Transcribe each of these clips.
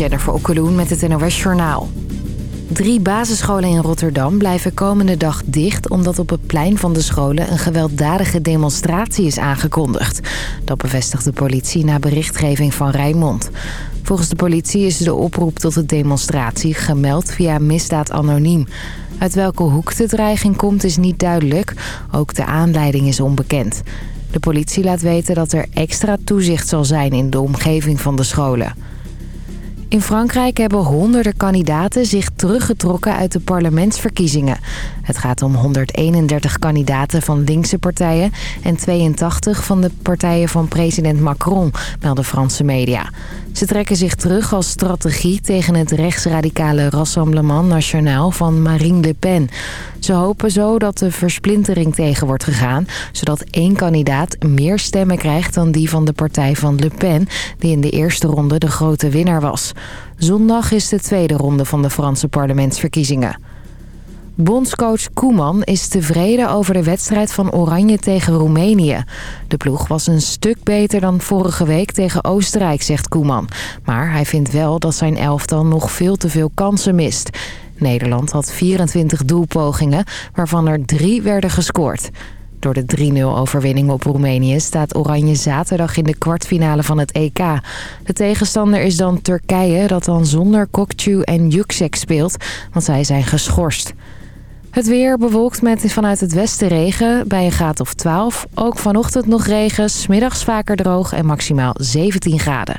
Jennifer Okkeloen met het NOS Journaal. Drie basisscholen in Rotterdam blijven komende dag dicht... omdat op het plein van de scholen een gewelddadige demonstratie is aangekondigd. Dat bevestigt de politie na berichtgeving van Rijnmond. Volgens de politie is de oproep tot de demonstratie gemeld via misdaad anoniem. Uit welke hoek de dreiging komt is niet duidelijk. Ook de aanleiding is onbekend. De politie laat weten dat er extra toezicht zal zijn in de omgeving van de scholen. In Frankrijk hebben honderden kandidaten zich teruggetrokken uit de parlementsverkiezingen. Het gaat om 131 kandidaten van linkse partijen en 82 van de partijen van president Macron, melden Franse media. Ze trekken zich terug als strategie tegen het rechtsradicale Rassemblement National van Marine Le Pen. Ze hopen zo dat de versplintering tegen wordt gegaan... zodat één kandidaat meer stemmen krijgt dan die van de partij van Le Pen... die in de eerste ronde de grote winnaar was. Zondag is de tweede ronde van de Franse parlementsverkiezingen. Bondscoach Koeman is tevreden over de wedstrijd van Oranje tegen Roemenië. De ploeg was een stuk beter dan vorige week tegen Oostenrijk, zegt Koeman. Maar hij vindt wel dat zijn elftal nog veel te veel kansen mist. Nederland had 24 doelpogingen, waarvan er drie werden gescoord. Door de 3-0 overwinning op Roemenië staat Oranje zaterdag in de kwartfinale van het EK. De tegenstander is dan Turkije, dat dan zonder Kokcu en Yüksek speelt, want zij zijn geschorst. Het weer bewolkt met vanuit het westen regen bij een graad of 12. Ook vanochtend nog regen, smiddags vaker droog en maximaal 17 graden.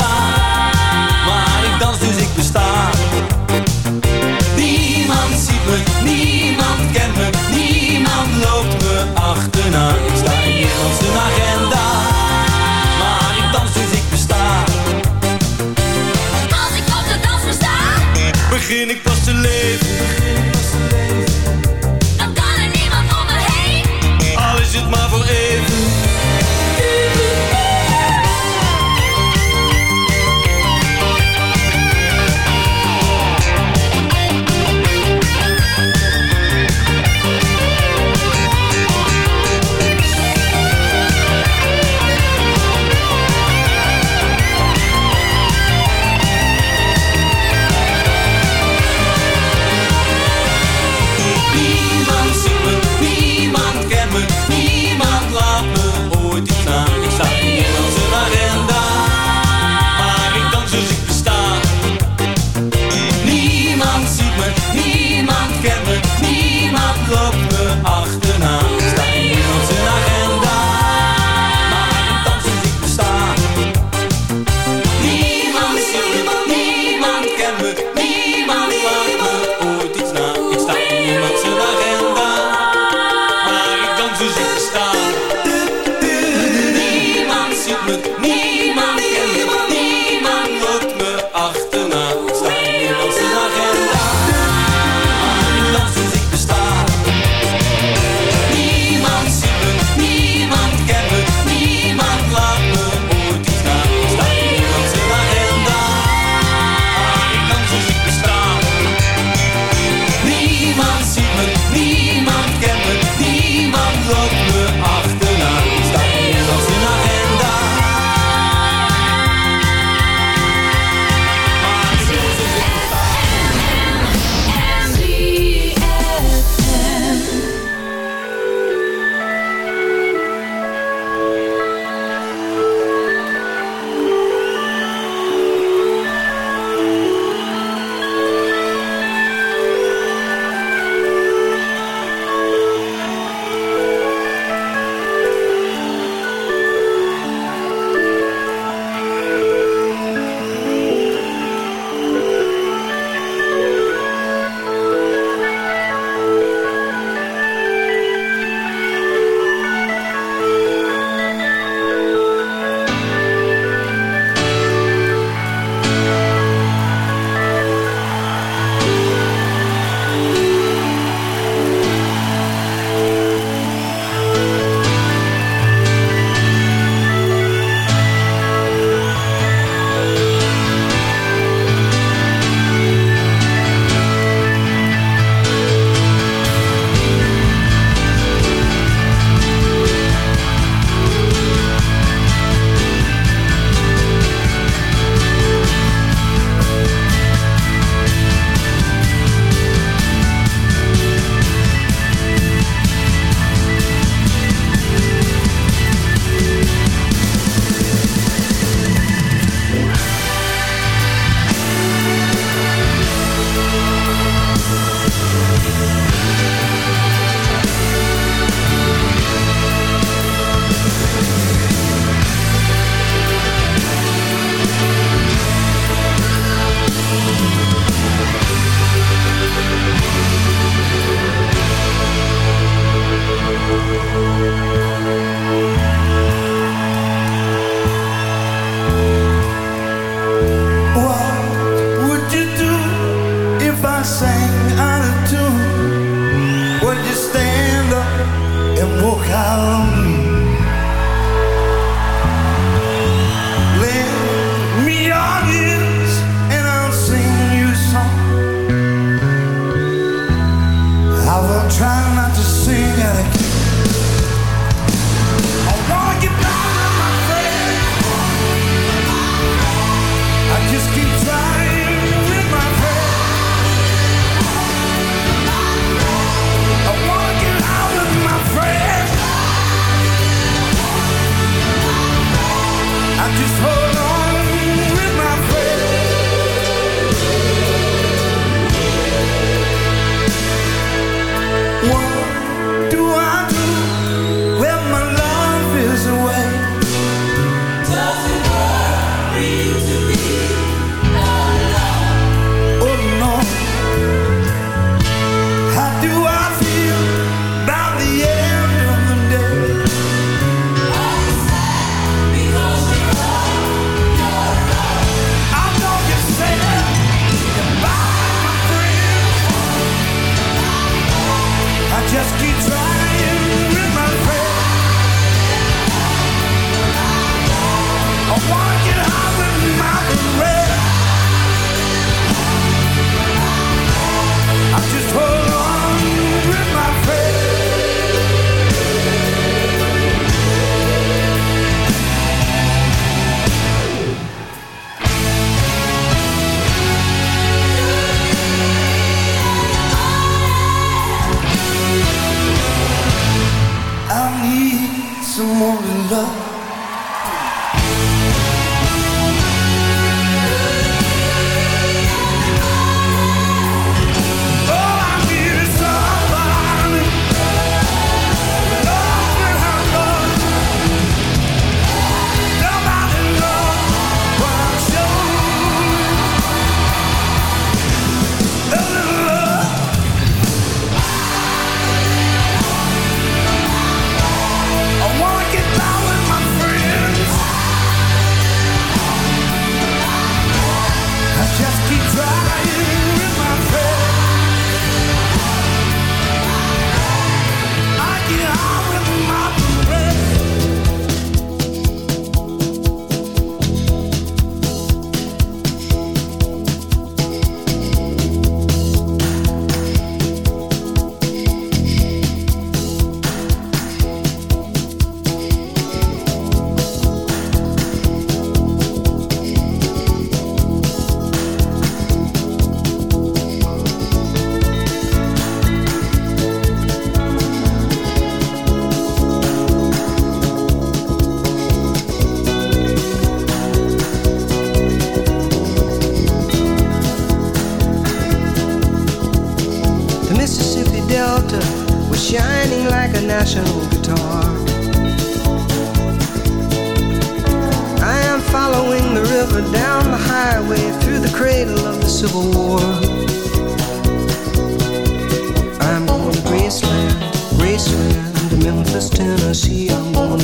Ziet me,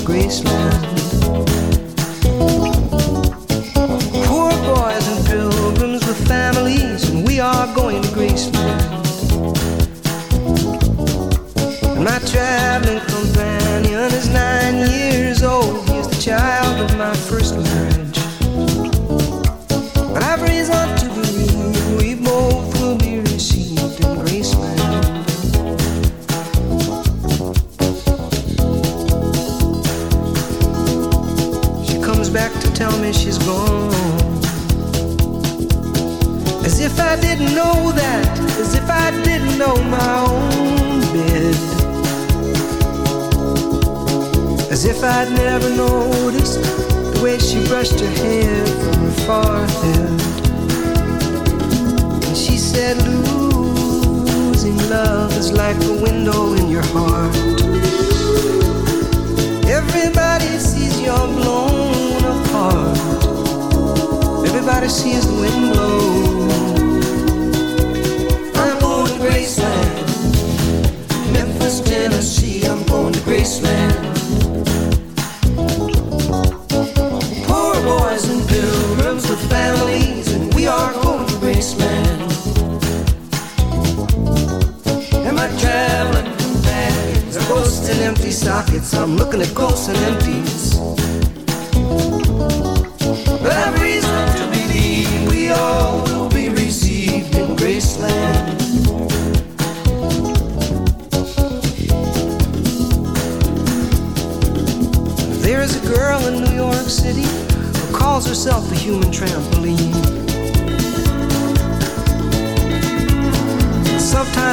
Graceland. handle my own bed As if I'd never noticed The way she brushed her hair from her forehead. And she said, losing love is like a window in your heart. Everybody sees you're blown apart. Everybody sees the wind blow. Tennessee, I'm going to Graceland. Poor boys and pilgrims with families, and we are going to Graceland. And my traveling companions are ghosts and empty sockets. I'm looking at ghosts and empty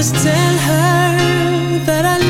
Just tell her that I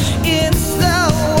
the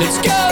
Let's go.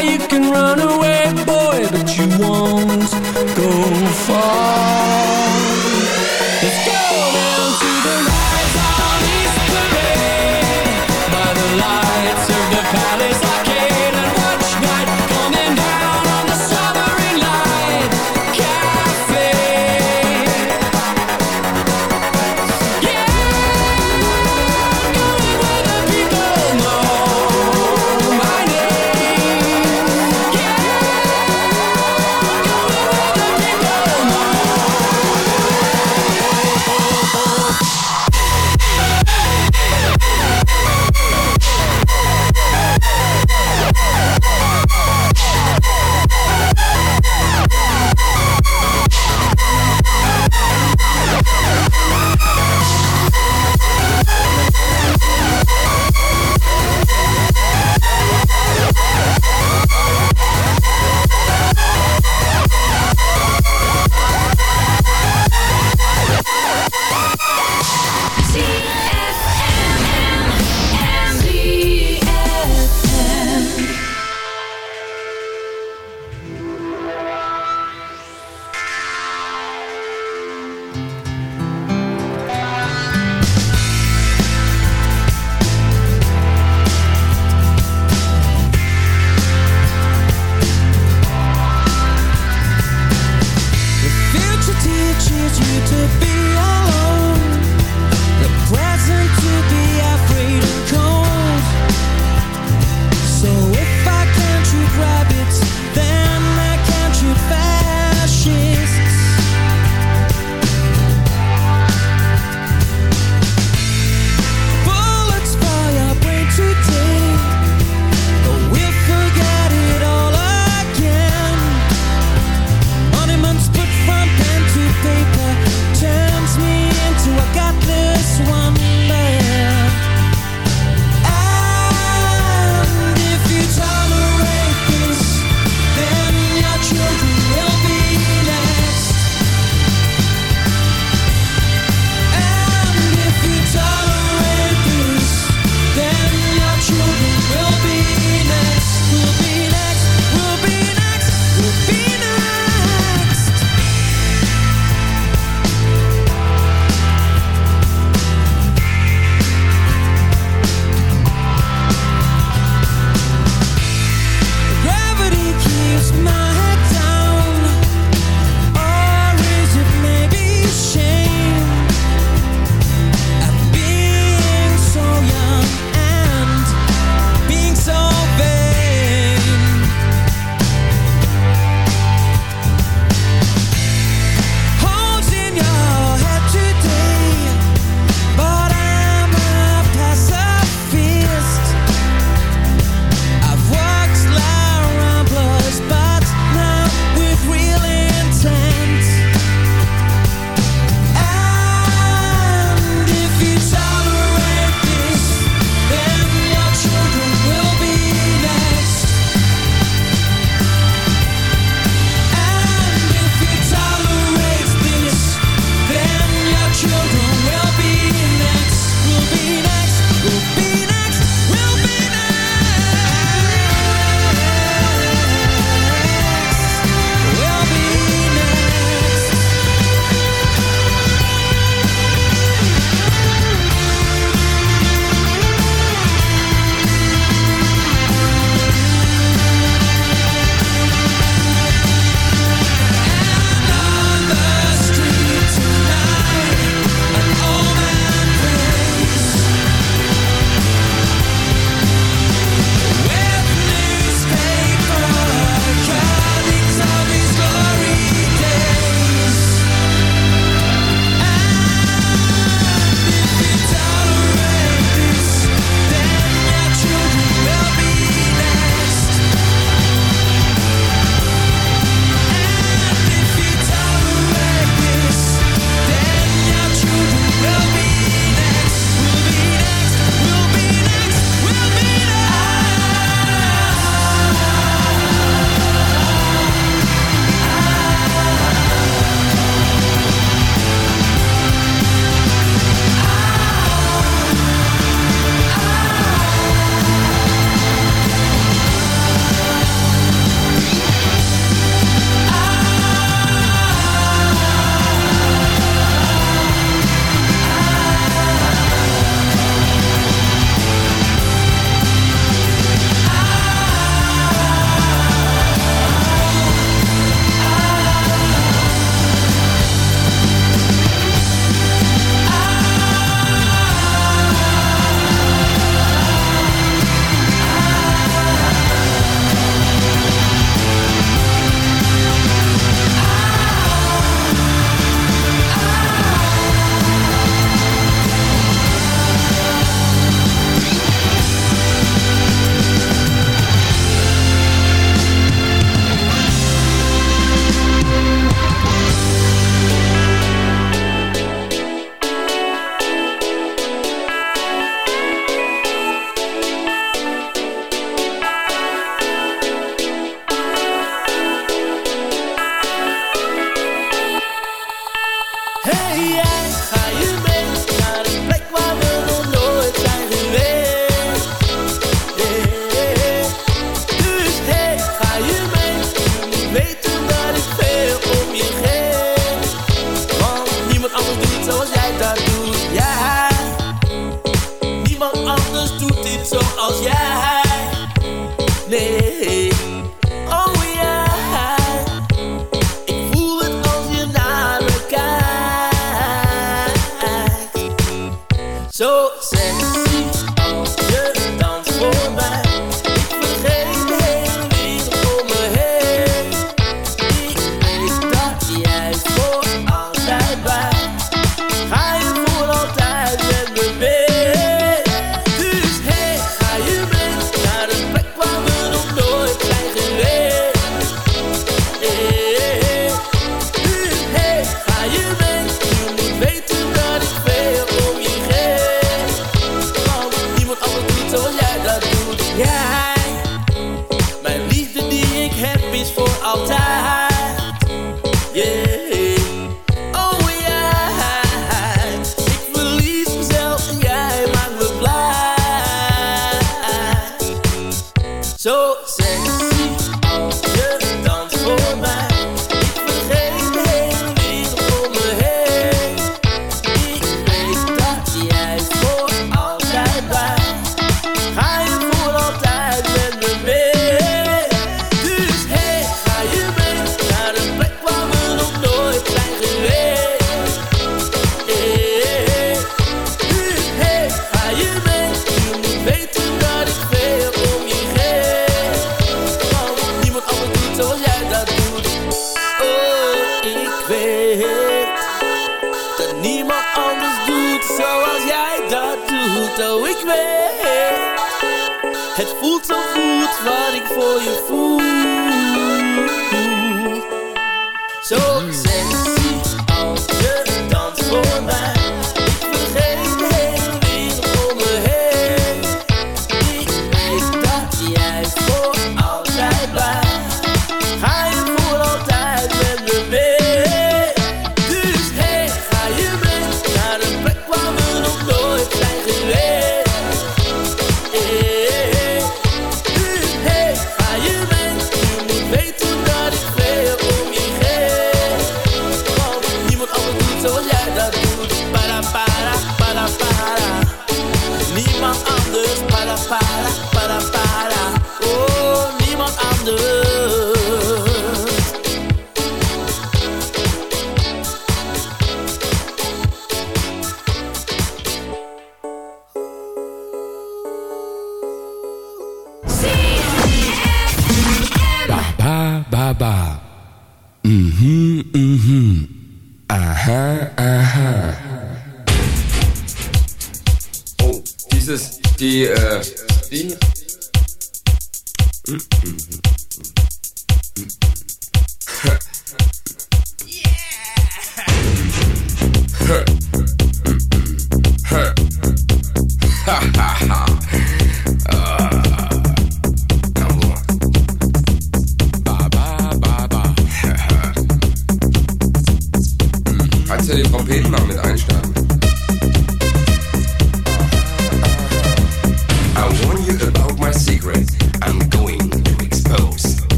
you can run away she cheers you to be.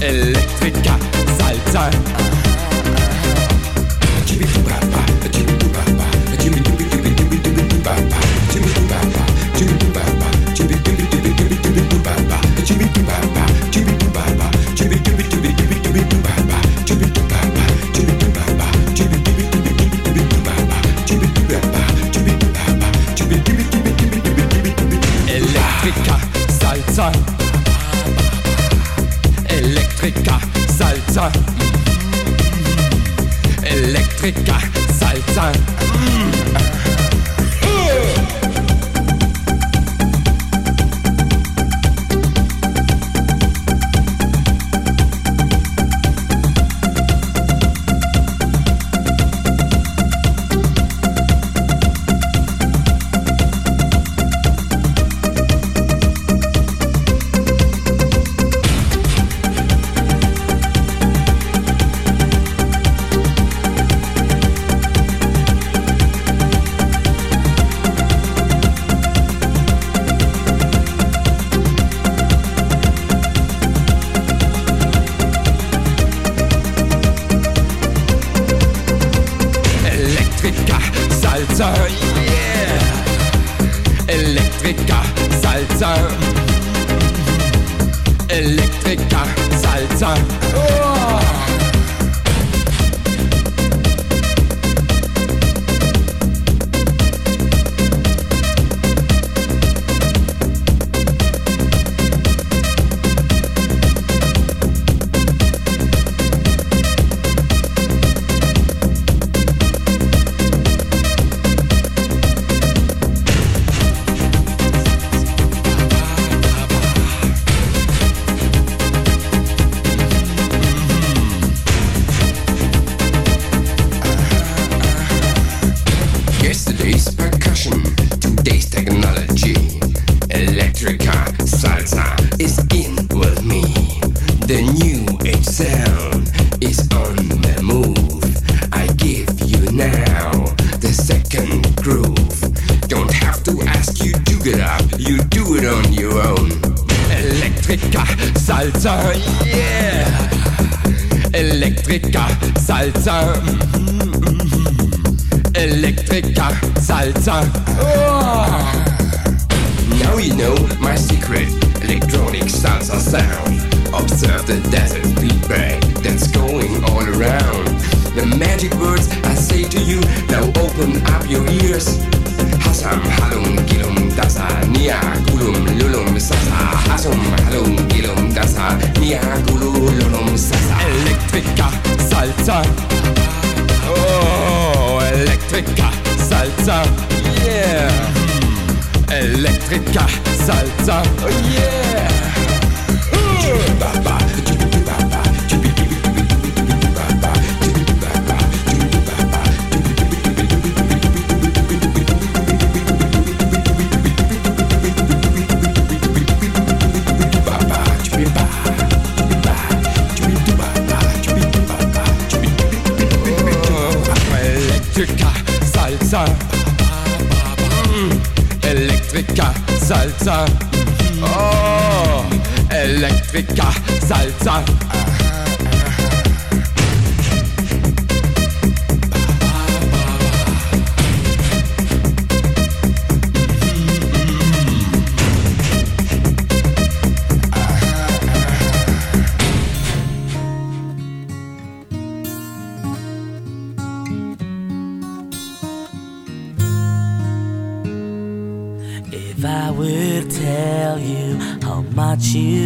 Elektriker, Salzer. Oh. Now you know my secret electronic salsa sound. Observe the desert feedback that's going all around. The magic words I say to you, now open up your ears. Hasam halum gilum dasa nia gulum lulum sasa. Hasum halum gilum dasa nia gulum lulum sasa. Electrica salsa. Oh, Electrica salsa. Electrica salsa, oh yeah. Electrica Electrica salsa. If I were to tell you how much you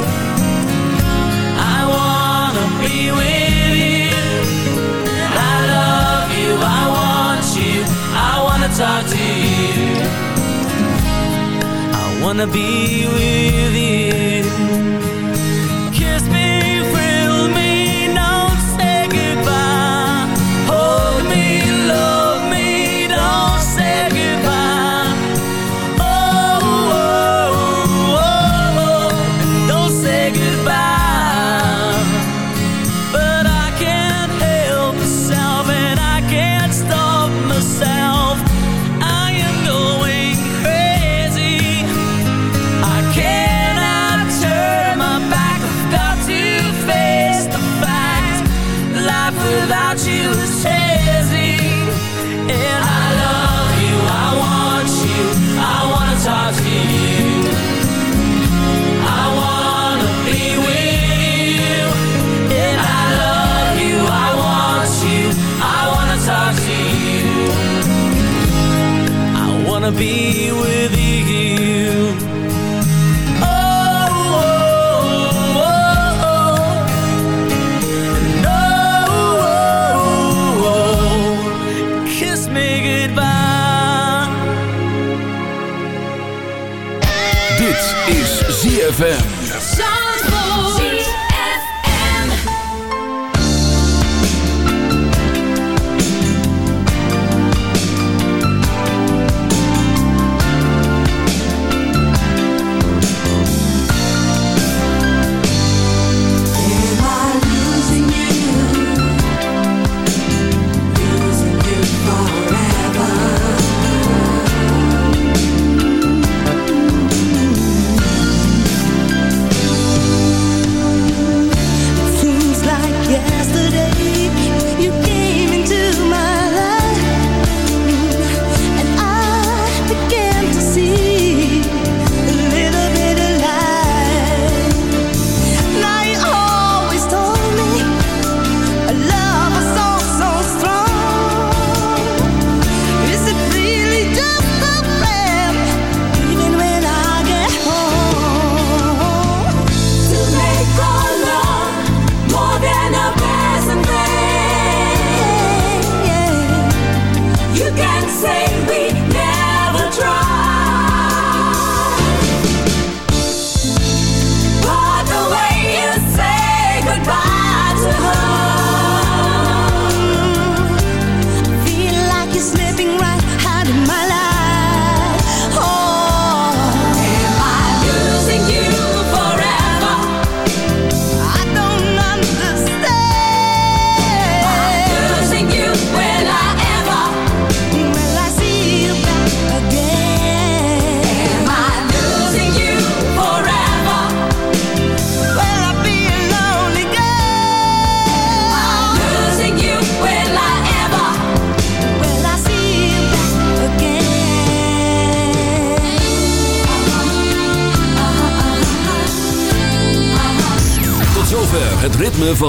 wanna be with you.